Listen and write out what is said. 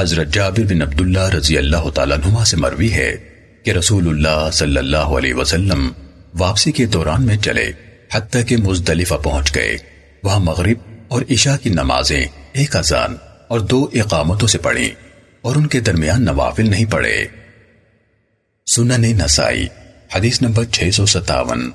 حضرت جابر بن عبداللہ رضی اللہ تعالیٰ نما سے مروی ہے کہ رسول اللہ صلی اللہ علیہ وسلم واپسی کے دوران میں چلے، حتیٰ کہ مزدلفہ پہنچ گئے۔ وہاں مغرب اور عشاء کی نمازیں، ایک اذان اور دو اقامتوں سے پڑھیں اور ان کے درمیان نوافل نہیں پڑے سنن نسائی، حدیث نمبر 657